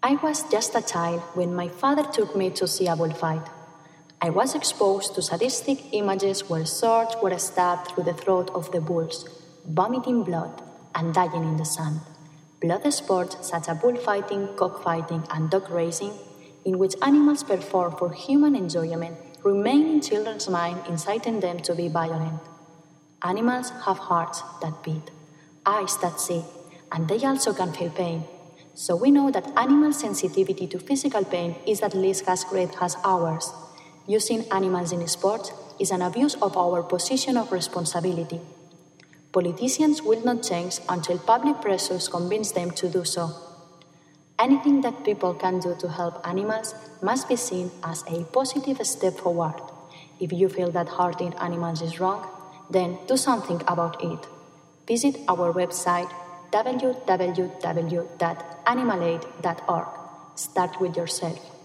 I was just a child when my father took me to see a bullfight. I was exposed to sadistic images where swords were stabbed through the throat of the bulls, vomiting blood and dying in the sand. Blood sports such as bullfighting, cockfighting, and dog racing, in which animals perform for human enjoyment, remain in children's minds, inciting them to be violent. Animals have hearts that beat, eyes that see, and they also can feel pain. So we know that animal sensitivity to physical pain is at least as great as ours. Using animals in sport is an abuse of our position of responsibility. Politicians will not change until public pressures convince them to do so. Anything that people can do to help animals must be seen as a positive step forward. If you feel that hurting animals is wrong, then do something about it. Visit our website www.animalaid.org. Start with yourself.